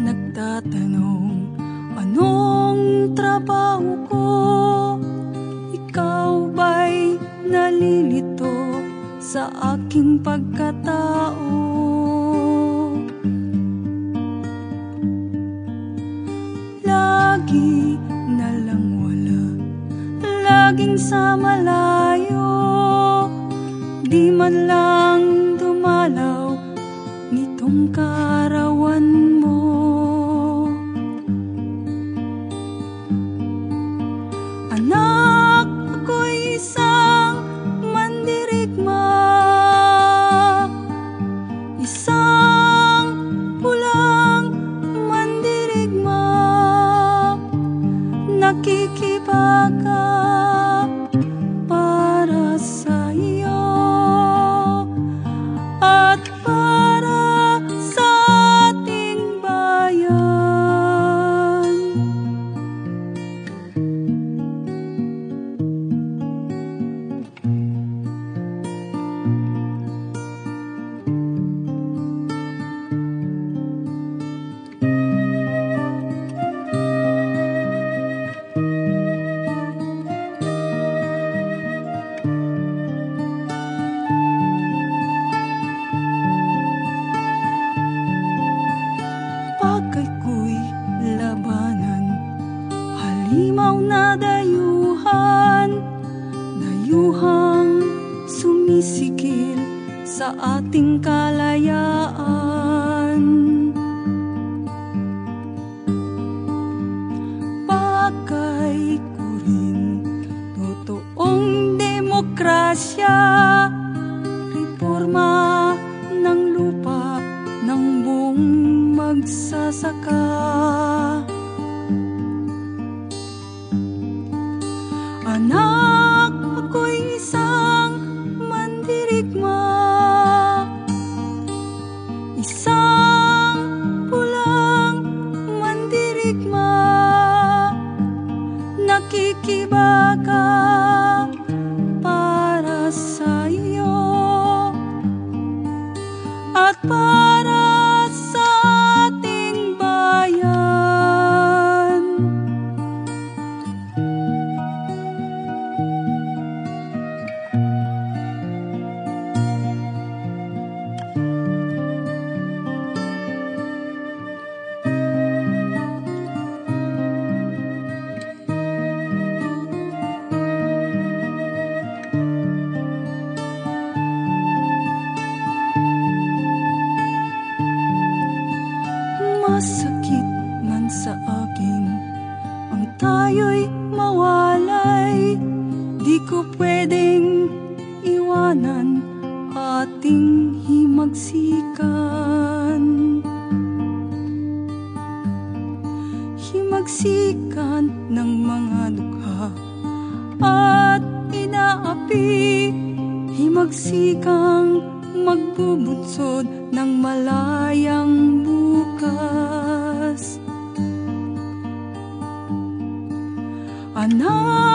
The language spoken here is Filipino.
nagtatanong Anong trabaho ko? Ikaw ba'y nalilito sa aking pagkatao? Lagi na lang wala Laging sa malayo Di man lang dumalaw Nitong karawan Nakikibaka para Halimaw na dayuhan Dayuhang sumisikil sa ating kalayaan. Pagkay ko rin totoong demokrasya Reforma ng lupa ng buong magsasaka Nakikibaka Ating himagsikan. Himagsikan ng mga dukha At inaapi. Himagsikang magbubunsod ng malayang bukas. Anak,